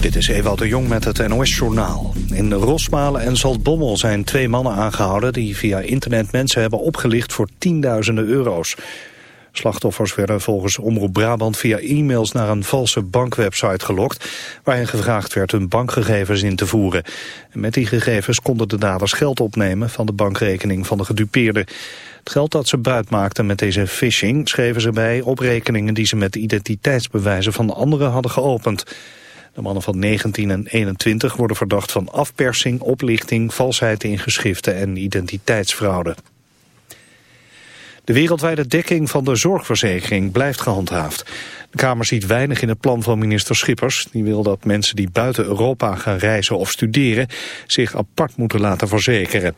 Dit is Ewout de Jong met het NOS-journaal. In Rosmalen en Zaltbommel zijn twee mannen aangehouden... die via internet mensen hebben opgelicht voor tienduizenden euro's. Slachtoffers werden volgens Omroep Brabant via e-mails... naar een valse bankwebsite gelokt... waarin gevraagd werd hun bankgegevens in te voeren. En met die gegevens konden de daders geld opnemen... van de bankrekening van de gedupeerde. Het geld dat ze buitmaakten met deze phishing... schreven ze bij op rekeningen die ze met identiteitsbewijzen van anderen hadden geopend... De mannen van 19 en 21 worden verdacht van afpersing, oplichting, valsheid in geschriften en identiteitsfraude. De wereldwijde dekking van de zorgverzekering blijft gehandhaafd. De Kamer ziet weinig in het plan van minister Schippers. Die wil dat mensen die buiten Europa gaan reizen of studeren... zich apart moeten laten verzekeren.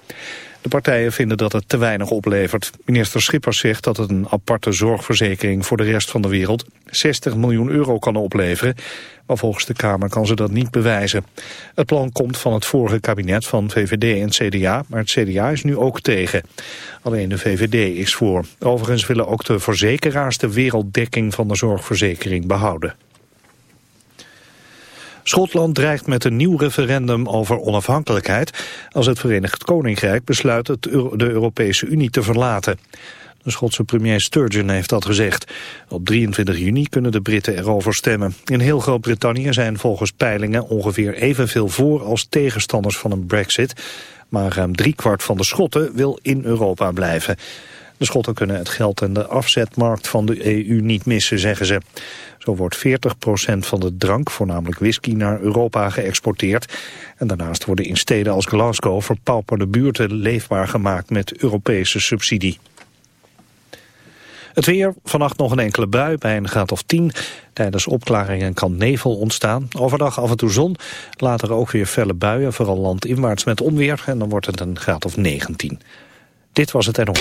De partijen vinden dat het te weinig oplevert. Minister Schippers zegt dat het een aparte zorgverzekering voor de rest van de wereld 60 miljoen euro kan opleveren. Maar volgens de Kamer kan ze dat niet bewijzen. Het plan komt van het vorige kabinet van VVD en CDA, maar het CDA is nu ook tegen. Alleen de VVD is voor. Overigens willen ook de verzekeraars de werelddekking van de zorgverzekering behouden. Schotland dreigt met een nieuw referendum over onafhankelijkheid als het Verenigd Koninkrijk besluit het de Europese Unie te verlaten. De Schotse premier Sturgeon heeft dat gezegd. Op 23 juni kunnen de Britten erover stemmen. In heel Groot-Brittannië zijn volgens peilingen ongeveer evenveel voor als tegenstanders van een brexit. Maar ruim driekwart van de Schotten wil in Europa blijven. De Schotten kunnen het geld en de afzetmarkt van de EU niet missen, zeggen ze. Zo wordt 40% van de drank, voornamelijk whisky, naar Europa geëxporteerd. En daarnaast worden in steden als Glasgow verpauperde buurten leefbaar gemaakt met Europese subsidie. Het weer, vannacht nog een enkele bui bij een graad of 10. Tijdens opklaringen kan nevel ontstaan. Overdag af en toe zon, later ook weer felle buien, vooral landinwaarts met onweer. En dan wordt het een graad of 19. Dit was het nog.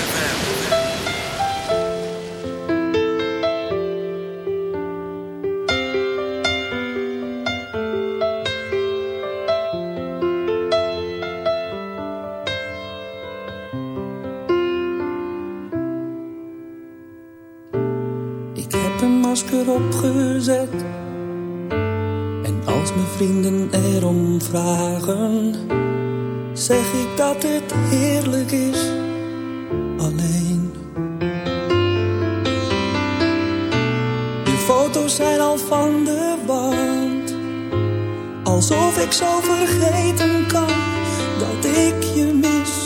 zijn al van de wand. Alsof ik zo vergeten kan dat ik je mis.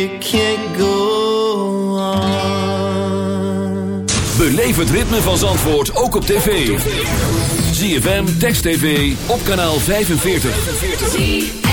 you can't go on. Het ritme van Zandvoort ook op tv. ZFM, Text TV, op kanaal 45.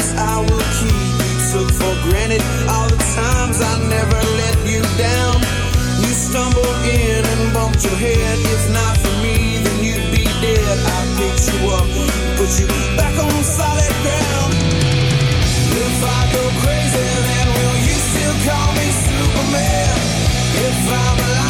promise I will keep. You took for granted all the times I never let you down. You stumbled in and bumped your head. If not for me, then you'd be dead. I picked you up, put you back on solid ground. If I go crazy, then will you still call me Superman? If I'm alive.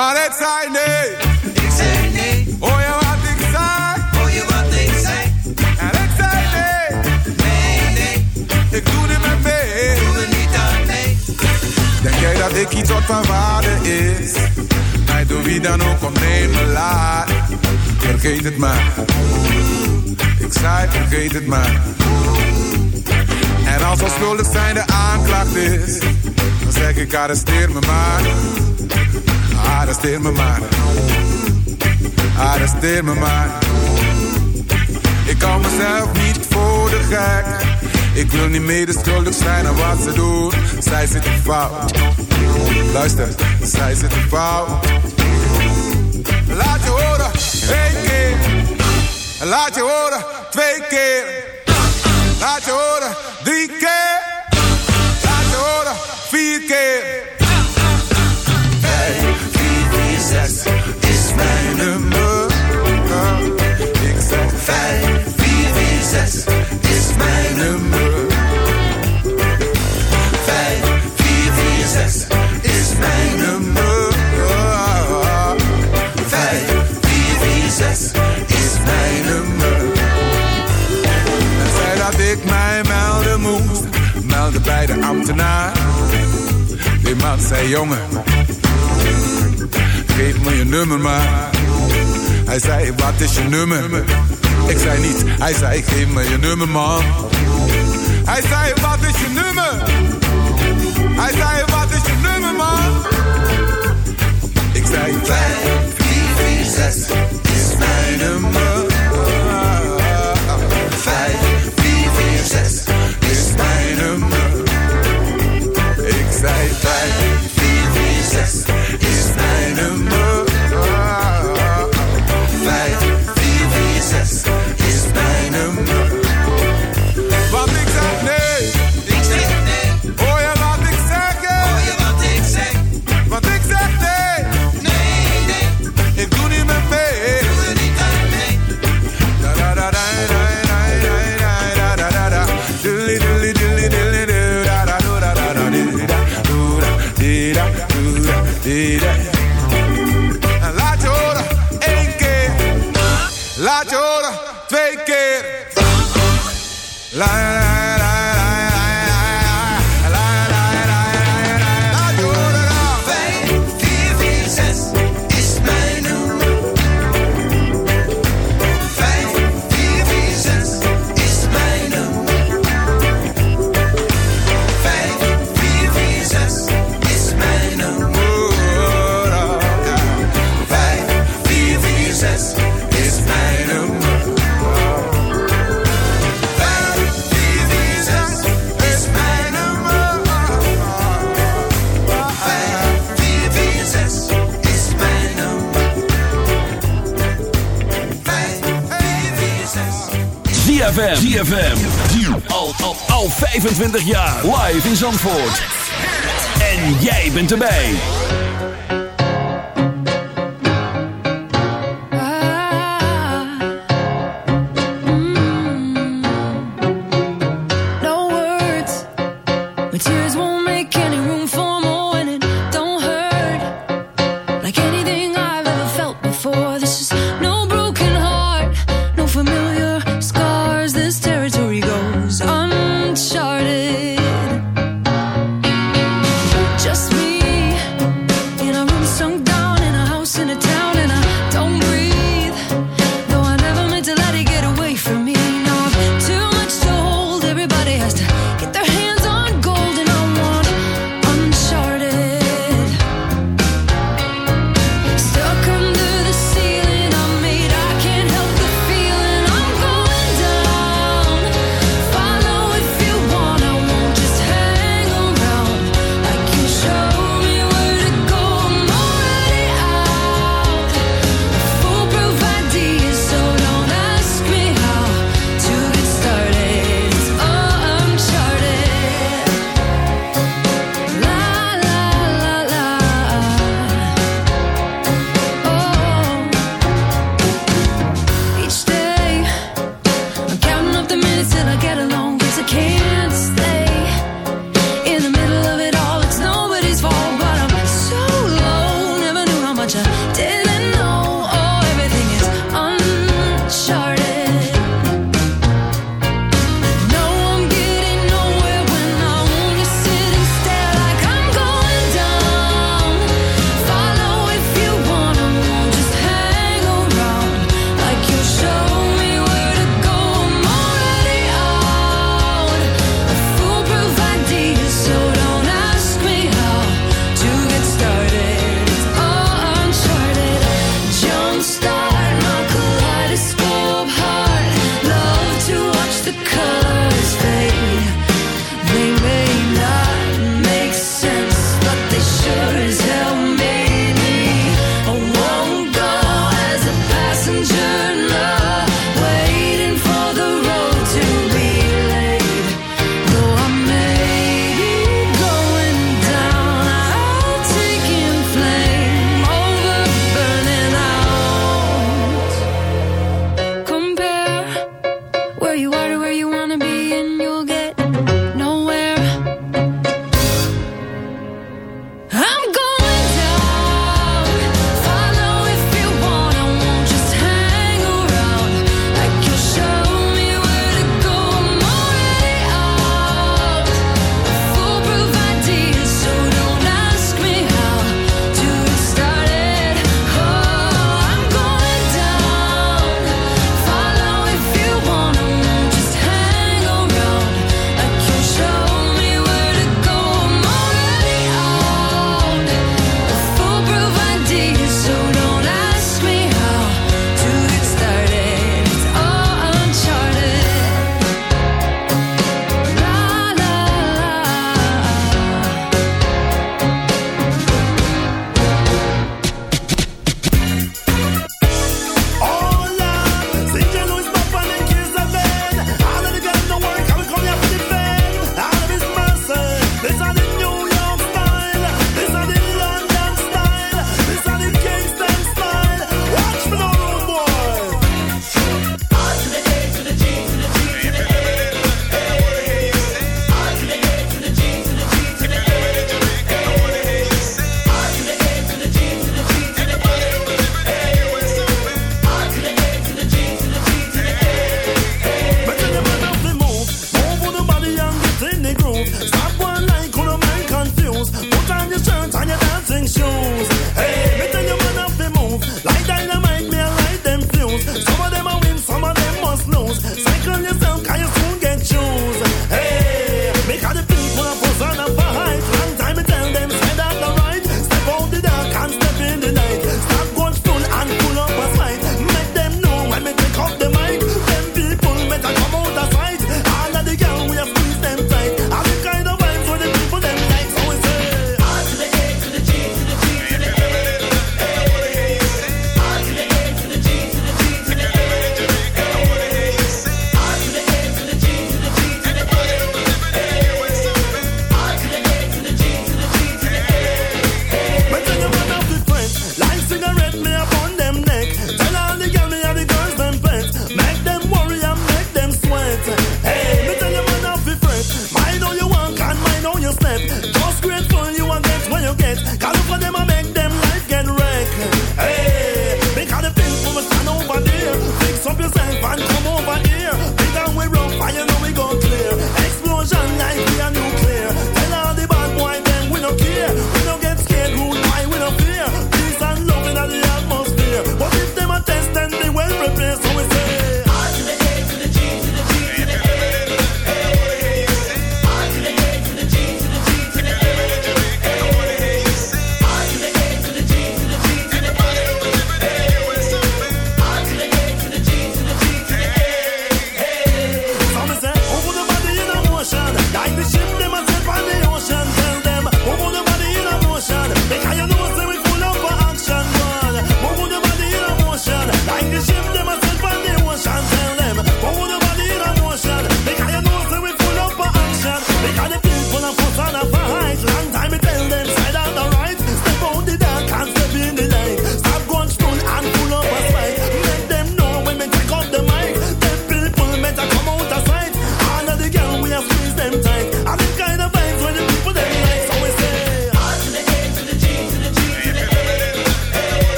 Maar het zei nee. Ik zei nee, Hoor je wat ik zei? hoor je wat ik zei? En ik zei nee. Nee, nee, Ik doe niet meer mee. doe er niet aan mee. Denk jij dat ik iets wat van waarde is? Mij door wie dan ook om me laat. Vergeet het maar. Ik zei vergeet het maar. En als onschuldig zijn de aanklacht is, dan zeg ik arresteer me maar. Arresteer me maar. Arresteer me maar. Ik hou mezelf niet voor de gek. Ik wil niet medeschuldig zijn aan wat ze doen. Zij zitten fout. Luister, zij zitten fout. Laat je horen, één keer. Laat je horen, twee keer. Laat je horen, drie keer. Laat je horen, vier keer. 5, 4, 4, 6 is mijn nummer. 5, 4, 4, 6 is mijn nummer. 5, 4, 4, 6 is mijn nummer. Het zei dat ik mij melden moest, melden bij de ambtenaar. Die man zei, jongen, geef me je nummer maar. Hij zei, wat is je nummer? Ik zei niet, hij zei geef me je nummer man Hij zei wat is je nummer? Hij zei wat is je nummer man? Ik zei 5, 4, 4, 6 is mijn nummer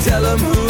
tell them who